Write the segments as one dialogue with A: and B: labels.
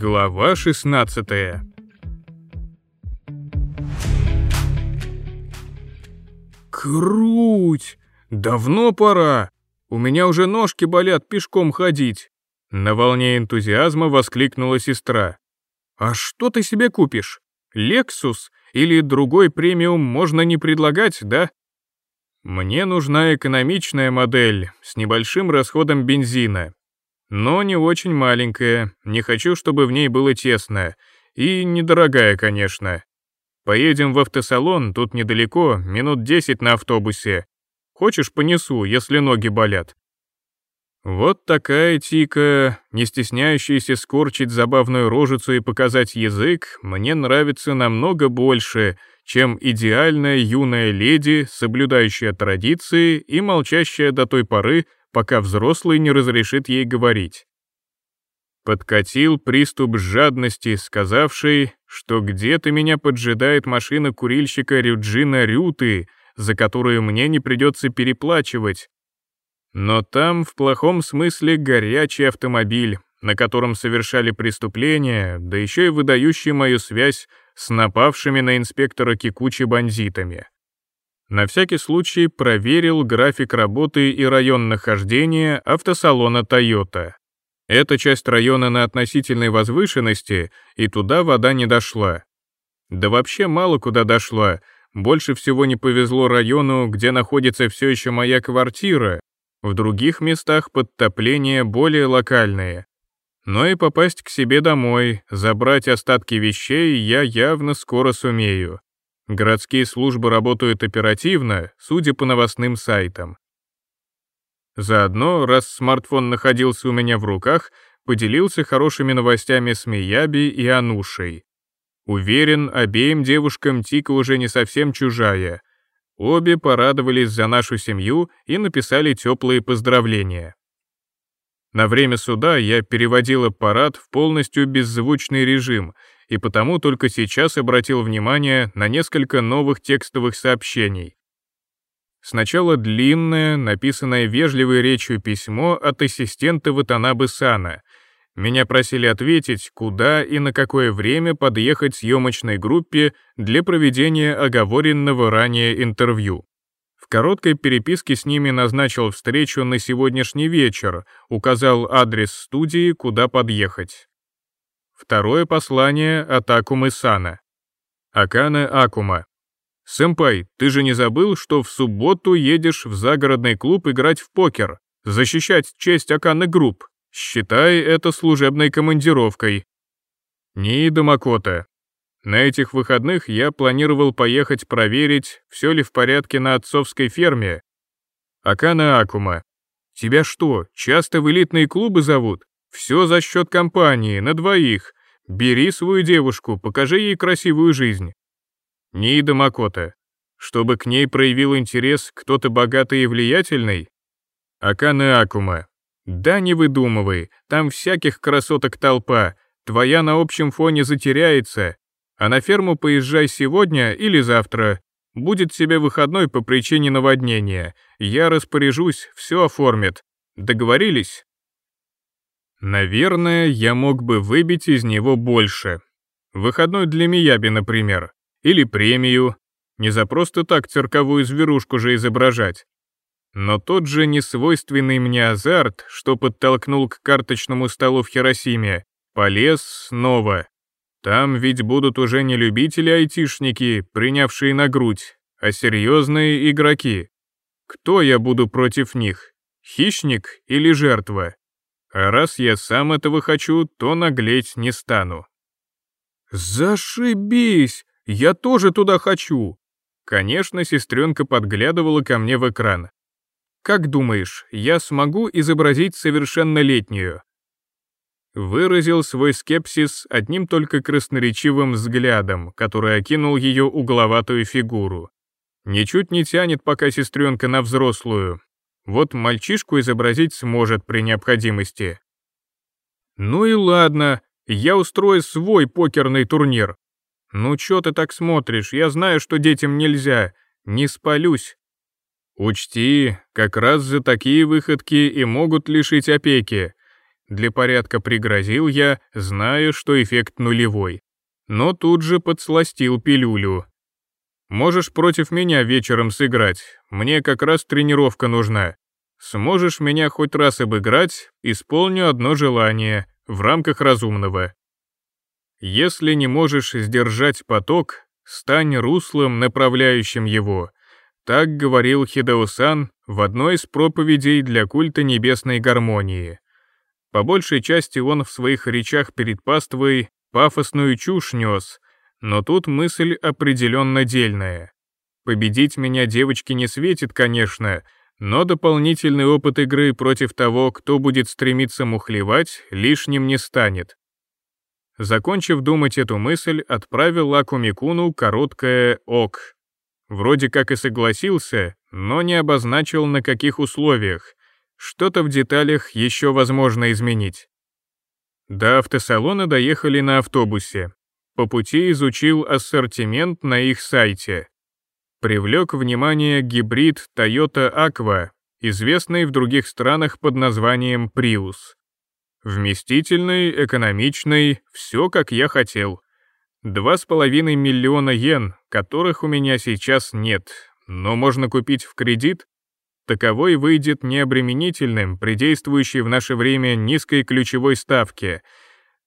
A: Глава 16 Круть! Давно пора! У меня уже ножки болят пешком ходить. На волне энтузиазма воскликнула сестра. А что ты себе купишь? Лексус или другой премиум можно не предлагать, да? Мне нужна экономичная модель с небольшим расходом бензина, но не очень маленькая, не хочу, чтобы в ней было тесно, и недорогая, конечно. Поедем в автосалон, тут недалеко, минут десять на автобусе. Хочешь, понесу, если ноги болят». Вот такая тика, не стесняющаяся скорчить забавную рожицу и показать язык, мне нравится намного больше, чем идеальная юная леди, соблюдающая традиции и молчащая до той поры, пока взрослый не разрешит ей говорить. Подкатил приступ жадности, сказавший, что где-то меня поджидает машина курильщика Рюджина Рюты, за которую мне не придется переплачивать. Но там в плохом смысле горячий автомобиль, на котором совершали преступления, да еще и выдающий мою связь с напавшими на инспектора Кикучи бандитами. На всякий случай проверил график работы и район нахождения автосалона Toyota. Эта часть района на относительной возвышенности, и туда вода не дошла. Да вообще мало куда дошла. Больше всего не повезло району, где находится все еще моя квартира. В других местах подтопления более локальные. Но и попасть к себе домой, забрать остатки вещей я явно скоро сумею. Городские службы работают оперативно, судя по новостным сайтам. Заодно, раз смартфон находился у меня в руках, поделился хорошими новостями с Мияби и Анушей. Уверен, обеим девушкам Тика уже не совсем чужая. Обе порадовались за нашу семью и написали теплые поздравления. На время суда я переводила парад в полностью беззвучный режим — и потому только сейчас обратил внимание на несколько новых текстовых сообщений. Сначала длинное, написанное вежливой речью письмо от ассистента Ватанабы Сана. Меня просили ответить, куда и на какое время подъехать съемочной группе для проведения оговоренного ранее интервью. В короткой переписке с ними назначил встречу на сегодняшний вечер, указал адрес студии, куда подъехать. Второе послание от Акумы Сана. Акана Акума. «Сэмпай, ты же не забыл, что в субботу едешь в загородный клуб играть в покер, защищать честь Аканы Групп, считай это служебной командировкой». Ниида Макота. На этих выходных я планировал поехать проверить, все ли в порядке на отцовской ферме. Акана Акума. Тебя что, часто в элитные клубы зовут? Все за счет компании, на двоих. Бери свою девушку, покажи ей красивую жизнь. Нида Макота. Чтобы к ней проявил интерес кто-то богатый и влиятельный? Акане Акума. Да не выдумывай, там всяких красоток толпа, твоя на общем фоне затеряется. А на ферму поезжай сегодня или завтра. Будет себе выходной по причине наводнения. Я распоряжусь, все оформят. Договорились? Наверное, я мог бы выбить из него больше. Выходной для Мияби, например. Или премию. Не за просто так цирковую зверушку же изображать. Но тот же несвойственный мне азарт, что подтолкнул к карточному столу в Хиросиме, полез снова. Там ведь будут уже не любители-айтишники, принявшие на грудь, а серьезные игроки. Кто я буду против них? Хищник или жертва? А раз я сам этого хочу, то наглеть не стану. «Зашибись! Я тоже туда хочу!» Конечно, сестренка подглядывала ко мне в экран. «Как думаешь, я смогу изобразить совершеннолетнюю?» Выразил свой скепсис одним только красноречивым взглядом, который окинул ее угловатую фигуру. Ничуть не тянет пока сестренка на взрослую, вот мальчишку изобразить сможет при необходимости. Ну и ладно, я устрою свой покерный турнир. Ну что ты так смотришь, я знаю, что детям нельзя, не спалюсь. Учти, как раз за такие выходки и могут лишить опеки. Для порядка пригрозил я, зная, что эффект нулевой. Но тут же подсластил пилюлю. Можешь против меня вечером сыграть, мне как раз тренировка нужна. Сможешь меня хоть раз обыграть, исполню одно желание, в рамках разумного. Если не можешь сдержать поток, стань руслом, направляющим его. Так говорил Хидаосан в одной из проповедей для культа небесной гармонии. По большей части он в своих речах перед паствой пафосную чушь нес — но тут мысль определенно дельная. Победить меня девочке не светит, конечно, но дополнительный опыт игры против того, кто будет стремиться мухлевать, лишним не станет. Закончив думать эту мысль, отправил Лакумикуну короткое «ок». Вроде как и согласился, но не обозначил на каких условиях. Что-то в деталях еще возможно изменить. До автосалона доехали на автобусе по пути изучил ассортимент на их сайте. Привлек внимание гибрид Toyota Aqua, известный в других странах под названием Prius. Вместительный, экономичный, все как я хотел. 2,5 миллиона йен, которых у меня сейчас нет, но можно купить в кредит, таковой выйдет необременительным при действующей в наше время низкой ключевой ставке —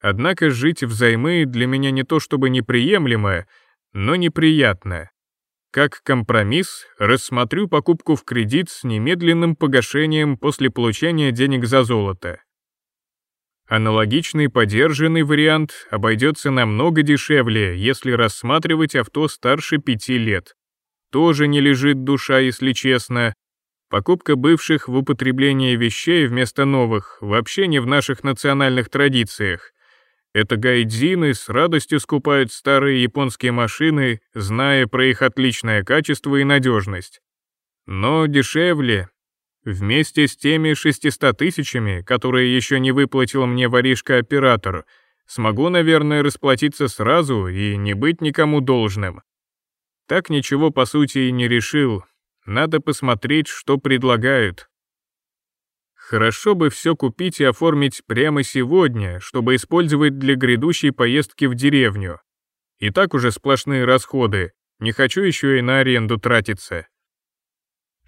A: Однако жить взаймы для меня не то чтобы неприемлемое, но неприятное. Как компромисс рассмотрю покупку в кредит с немедленным погашением после получения денег за золото. Аналогичный подержанный вариант обойдется намного дешевле, если рассматривать авто старше пяти лет. Тоже не лежит душа, если честно. Покупка бывших в употреблении вещей вместо новых вообще не в наших национальных традициях. Это гайдзины с радостью скупают старые японские машины, зная про их отличное качество и надежность. Но дешевле. Вместе с теми 600 тысячами, которые еще не выплатил мне воришка-оператор, смогу, наверное, расплатиться сразу и не быть никому должным. Так ничего, по сути, и не решил. Надо посмотреть, что предлагают. Хорошо бы все купить и оформить прямо сегодня, чтобы использовать для грядущей поездки в деревню. И так уже сплошные расходы, не хочу еще и на аренду тратиться.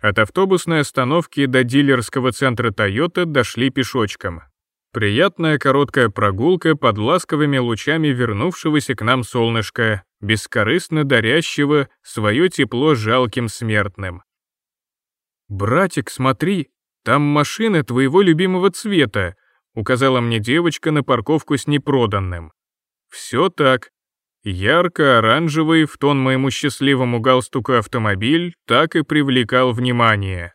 A: От автобусной остановки до дилерского центра Toyota дошли пешочком. Приятная короткая прогулка под ласковыми лучами вернувшегося к нам солнышка, бескорыстно дарящего свое тепло жалким смертным. «Братик, смотри!» Там машина твоего любимого цвета», — указала мне девочка на парковку с непроданным. «Все так. Ярко-оранжевый, в тон моему счастливому галстуку автомобиль, так и привлекал внимание.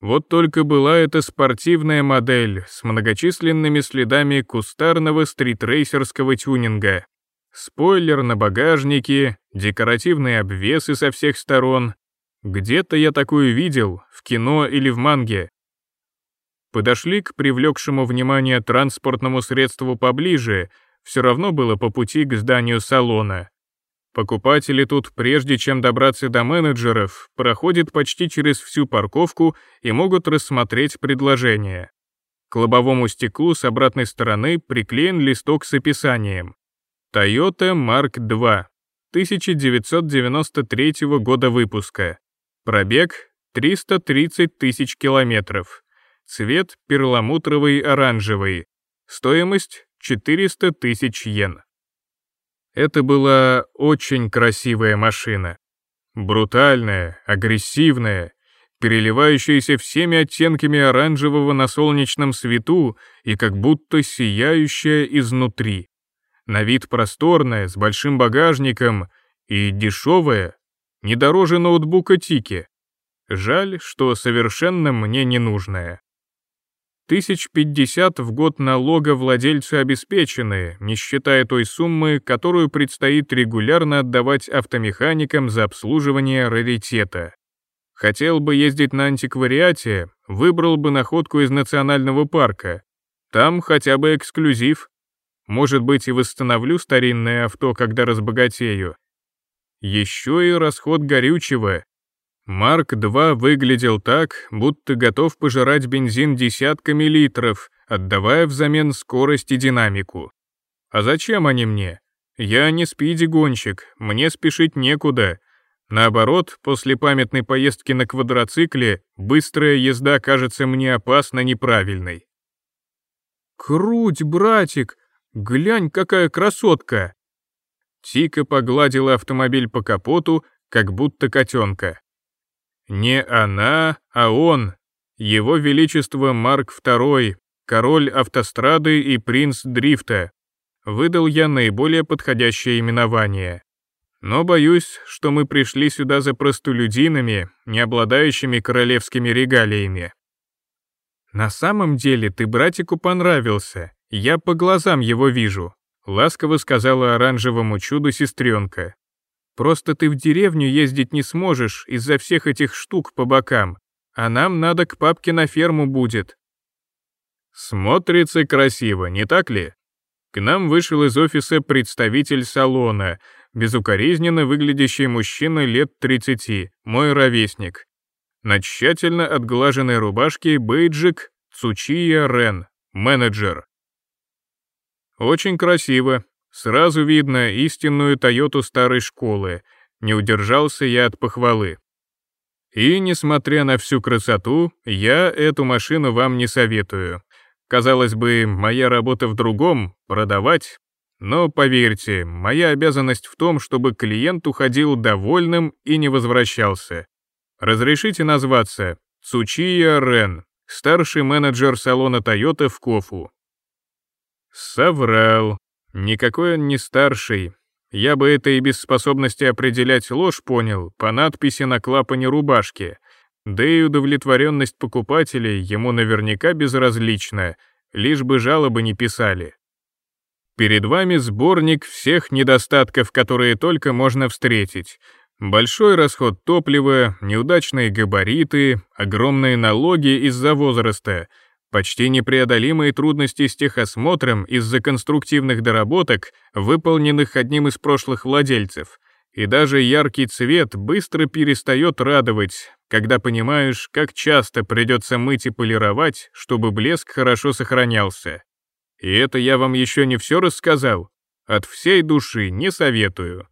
A: Вот только была это спортивная модель с многочисленными следами кустарного стритрейсерского тюнинга. Спойлер на багажнике, декоративные обвесы со всех сторон. Где-то я такую видел, в кино или в манге, подошли к привлекшему внимание транспортному средству поближе, все равно было по пути к зданию салона. Покупатели тут, прежде чем добраться до менеджеров, проходят почти через всю парковку и могут рассмотреть предложение. К лобовому стеклу с обратной стороны приклеен листок с описанием. Toyota Mark II, 1993 года выпуска. Пробег 330 тысяч километров цвет перламутровый оранжевый, стоимость 400 тысяч йен. Это была очень красивая машина. Брутальная, агрессивная, переливающаяся всеми оттенками оранжевого на солнечном свету и как будто сияющая изнутри. На вид просторная, с большим багажником и дешевая, не дороже ноутбука Тики. Жаль, что совершенно мне не нужная тысяч пятьдесят в год налога владельцы обеспечены, не считая той суммы, которую предстоит регулярно отдавать автомеханикам за обслуживание раритета. Хотел бы ездить на антиквариате, выбрал бы находку из национального парка. Там хотя бы эксклюзив. Может быть, и восстановлю старинное авто, когда разбогатею. Еще и расход горючего. Марк-2 выглядел так, будто готов пожирать бензин десятками литров, отдавая взамен скорость и динамику. А зачем они мне? Я не спиди-гонщик, мне спешить некуда. Наоборот, после памятной поездки на квадроцикле быстрая езда кажется мне опасно неправильной. «Круть, братик! Глянь, какая красотка!» Тика погладила автомобиль по капоту, как будто котенка. Не она, а он, его Величество Марк II, король автострады и принц дрифта. Выдал я наиболее подходящее именование. Но боюсь, что мы пришли сюда за простолюдинами, не обладающими королевскими регалиями. На самом деле ты братику понравился, я по глазам его вижу, ласково сказала оранжевому чуду сестренка. Просто ты в деревню ездить не сможешь из-за всех этих штук по бокам, а нам надо к папке на ферму будет». «Смотрится красиво, не так ли?» К нам вышел из офиса представитель салона, безукоризненно выглядящий мужчина лет 30, мой ровесник. На тщательно отглаженной рубашке бейджик Цучия Рен, менеджер. «Очень красиво», Сразу видно истинную Тойоту старой школы, не удержался я от похвалы. И, несмотря на всю красоту, я эту машину вам не советую. Казалось бы, моя работа в другом — продавать. Но поверьте, моя обязанность в том, чтобы клиент уходил довольным и не возвращался. Разрешите назваться Цучия Рен, старший менеджер салона Toyota в Кофу. Соврал, Никакой он не старший. Я бы это и без способности определять ложь понял по надписи на клапане рубашки. Да и удовлетворенность покупателей ему наверняка безразлична, лишь бы жалобы не писали. Перед вами сборник всех недостатков, которые только можно встретить. Большой расход топлива, неудачные габариты, огромные налоги из-за возраста — Почти непреодолимые трудности с техосмотром из-за конструктивных доработок, выполненных одним из прошлых владельцев. И даже яркий цвет быстро перестает радовать, когда понимаешь, как часто придется мыть и полировать, чтобы блеск хорошо сохранялся. И это я вам еще не все рассказал. От всей души не советую.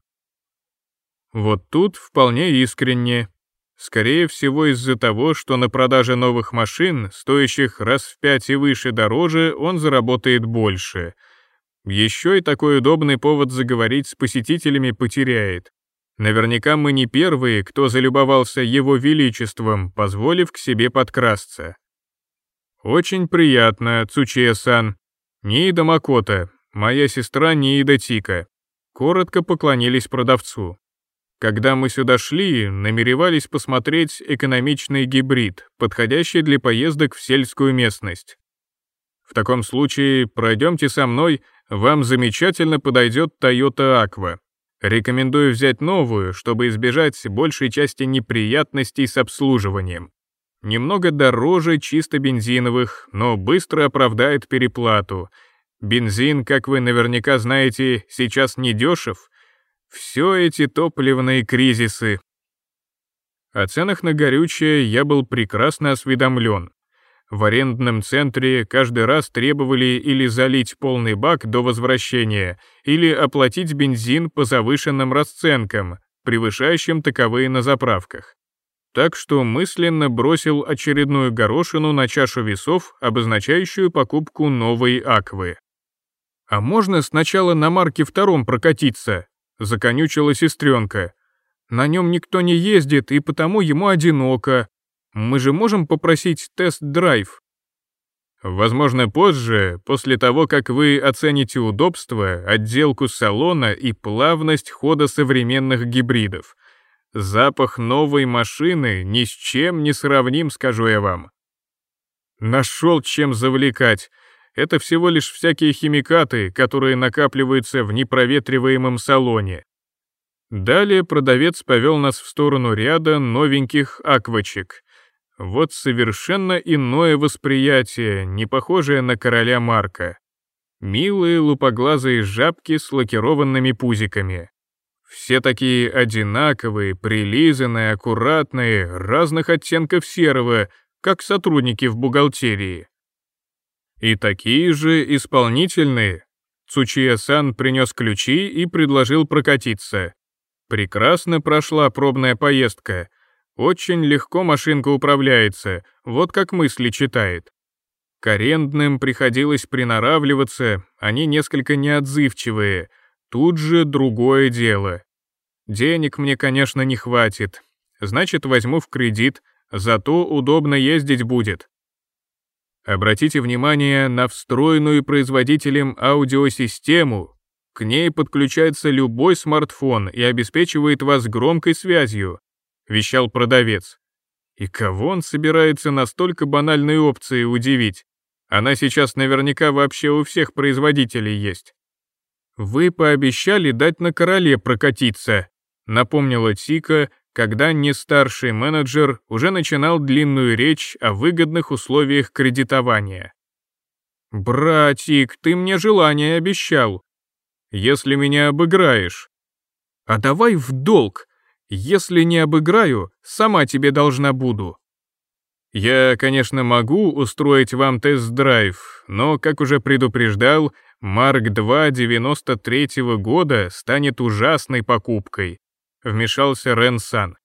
A: Вот тут вполне искренне, Скорее всего из-за того, что на продаже новых машин, стоящих раз в пять и выше дороже, он заработает больше. Еще и такой удобный повод заговорить с посетителями потеряет. Наверняка мы не первые, кто залюбовался его величеством, позволив к себе подкрасться. Очень приятно, Цучия-сан. Ниида Макота, моя сестра Ниида Тика. Коротко поклонились продавцу. Когда мы сюда шли, намеревались посмотреть экономичный гибрид, подходящий для поездок в сельскую местность. В таком случае пройдемте со мной, вам замечательно подойдет Toyota Aqua. Рекомендую взять новую, чтобы избежать большей части неприятностей с обслуживанием. Немного дороже чисто бензиновых, но быстро оправдает переплату. Бензин, как вы наверняка знаете, сейчас не дешев — все эти топливные кризисы. О ценах на горючее я был прекрасно осведомлен. В арендном центре каждый раз требовали или залить полный бак до возвращения, или оплатить бензин по завышенным расценкам, превышающим таковые на заправках. Так что мысленно бросил очередную горошину на чашу весов, обозначающую покупку новой аквы. «А можно сначала на марке втором прокатиться?» Законючилась сестренка. На нем никто не ездит, и потому ему одиноко. Мы же можем попросить тест-драйв? Возможно, позже, после того, как вы оцените удобство, отделку салона и плавность хода современных гибридов. Запах новой машины ни с чем не сравним, скажу я вам. Нашел чем завлекать. Это всего лишь всякие химикаты, которые накапливаются в непроветриваемом салоне. Далее продавец повел нас в сторону ряда новеньких аквачек. Вот совершенно иное восприятие, не похожее на короля Марка. Милые лупоглазые жабки с лакированными пузиками. Все такие одинаковые, прилизанные, аккуратные, разных оттенков серого, как сотрудники в бухгалтерии. И такие же исполнительные. Цучия-сан принес ключи и предложил прокатиться. Прекрасно прошла пробная поездка. Очень легко машинка управляется, вот как мысли читает. К арендным приходилось приноравливаться, они несколько неотзывчивые. Тут же другое дело. Денег мне, конечно, не хватит. Значит, возьму в кредит, зато удобно ездить будет. Обратите внимание на встроенную производителем аудиосистему. К ней подключается любой смартфон и обеспечивает вас громкой связью, вещал продавец. И кого он собирается настолько банальной опцией удивить? Она сейчас наверняка вообще у всех производителей есть. Вы пообещали дать на короле прокатиться, напомнила Тика, когда не старший менеджер уже начинал длинную речь о выгодных условиях кредитования. «Братик, ты мне желание обещал. Если меня обыграешь». «А давай в долг. Если не обыграю, сама тебе должна буду». «Я, конечно, могу устроить вам тест-драйв, но, как уже предупреждал, Марк 2 93 -го года станет ужасной покупкой. — вмешался Рен Сан.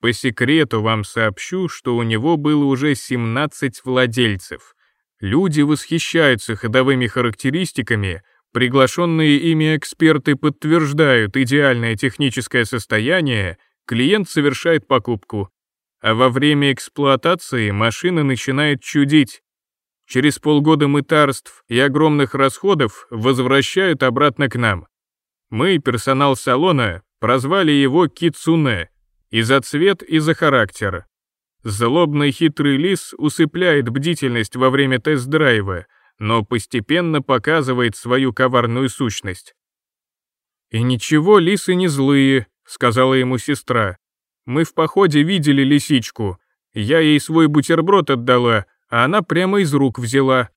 A: «По секрету вам сообщу, что у него было уже 17 владельцев. Люди восхищаются ходовыми характеристиками, приглашенные ими эксперты подтверждают идеальное техническое состояние, клиент совершает покупку. А во время эксплуатации машина начинает чудить. Через полгода мытарств и огромных расходов возвращают обратно к нам. Мы, персонал салона, Прозвали его Кицуне и за цвет, и за характер. Злобный хитрый лис усыпляет бдительность во время тест-драйва, но постепенно показывает свою коварную сущность. «И ничего, лисы не злые», — сказала ему сестра. «Мы в походе видели лисичку. Я ей свой бутерброд отдала, а она прямо из рук взяла».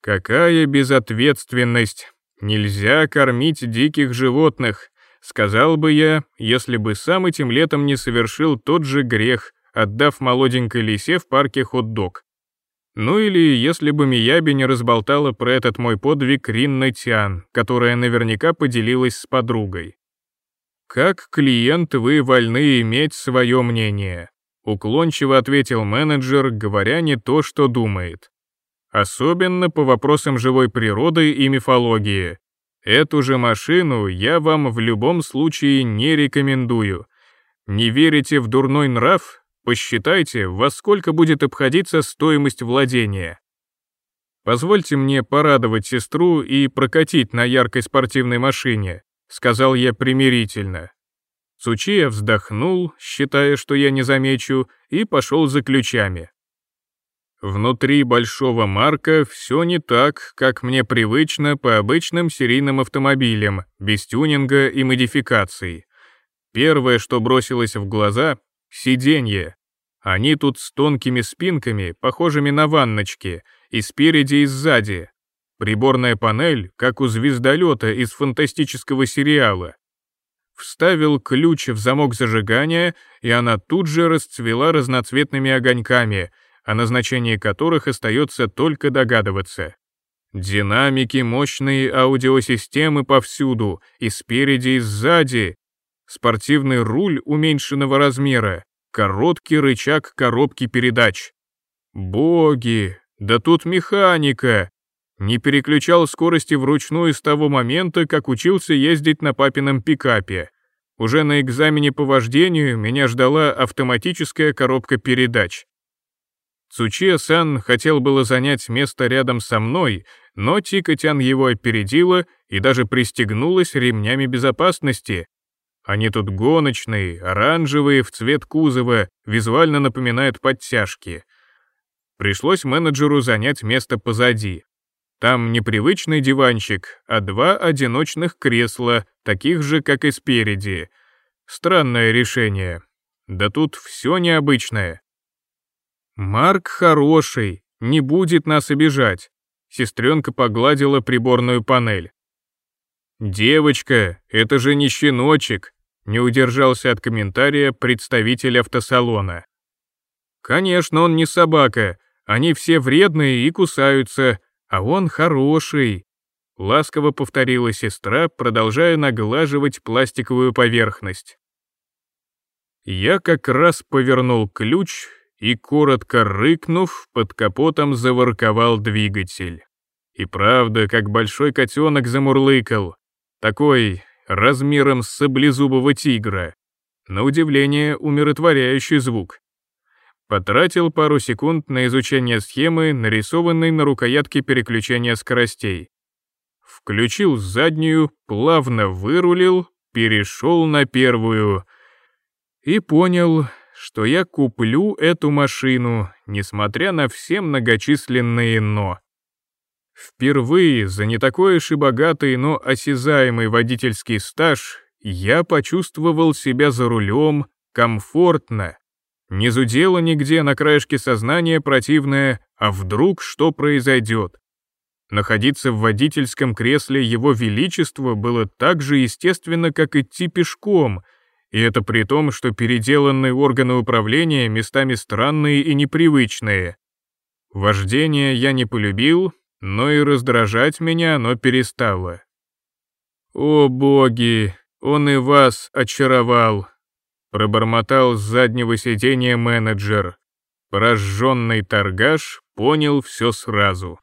A: «Какая безответственность! Нельзя кормить диких животных!» Сказал бы я, если бы сам этим летом не совершил тот же грех, отдав молоденькой лисе в парке хот-дог. Ну или если бы Мияби не разболтала про этот мой подвиг Ринна Тян, которая наверняка поделилась с подругой. «Как клиент вы вольны иметь свое мнение», — уклончиво ответил менеджер, говоря не то, что думает. «Особенно по вопросам живой природы и мифологии, Эту же машину я вам в любом случае не рекомендую. Не верите в дурной нрав? Посчитайте, во сколько будет обходиться стоимость владения. Позвольте мне порадовать сестру и прокатить на яркой спортивной машине, сказал я примирительно. Сучия вздохнул, считая, что я не замечу, и пошел за ключами. Внутри большого марка все не так, как мне привычно по обычным серийным автомобилям, без тюнинга и модификаций. Первое, что бросилось в глаза — сиденье. Они тут с тонкими спинками, похожими на ванночки, и спереди, и сзади. Приборная панель, как у звездолета из фантастического сериала, вставил ключ в замок зажигания, и она тут же расцвела разноцветными огоньками, о назначении которых остается только догадываться. Динамики, мощные аудиосистемы повсюду, и спереди, и сзади. Спортивный руль уменьшенного размера, короткий рычаг коробки передач. Боги, да тут механика! Не переключал скорости вручную с того момента, как учился ездить на папином пикапе. Уже на экзамене по вождению меня ждала автоматическая коробка передач. Цучия-сан хотел было занять место рядом со мной, но Тикотян его опередила и даже пристегнулась ремнями безопасности. Они тут гоночные, оранжевые, в цвет кузова, визуально напоминают подтяжки. Пришлось менеджеру занять место позади. Там непривычный диванчик, а два одиночных кресла, таких же, как и спереди. Странное решение. Да тут все необычное. «Марк хороший, не будет нас обижать», — сестренка погладила приборную панель. «Девочка, это же не щеночек», — не удержался от комментария представитель автосалона. «Конечно, он не собака, они все вредные и кусаются, а он хороший», — ласково повторила сестра, продолжая наглаживать пластиковую поверхность. Я как раз повернул ключ и, коротко рыкнув, под капотом заворковал двигатель. И правда, как большой котенок замурлыкал, такой размером с саблезубого тигра. На удивление, умиротворяющий звук. Потратил пару секунд на изучение схемы, нарисованной на рукоятке переключения скоростей. Включил заднюю, плавно вырулил, перешел на первую. И понял, что я куплю эту машину, несмотря на все многочисленные «но». Впервые за не такой уж и богатый, но осязаемый водительский стаж я почувствовал себя за рулем комфортно. Не зудело нигде на краешке сознания противное, а вдруг что произойдет. Находиться в водительском кресле Его Величества было так же естественно, как идти пешком — и это при том, что переделанные органы управления местами странные и непривычные. Вождение я не полюбил, но и раздражать меня оно перестало. «О боги, он и вас очаровал!» — пробормотал с заднего сиденья менеджер. Прожженный торгаш понял все сразу.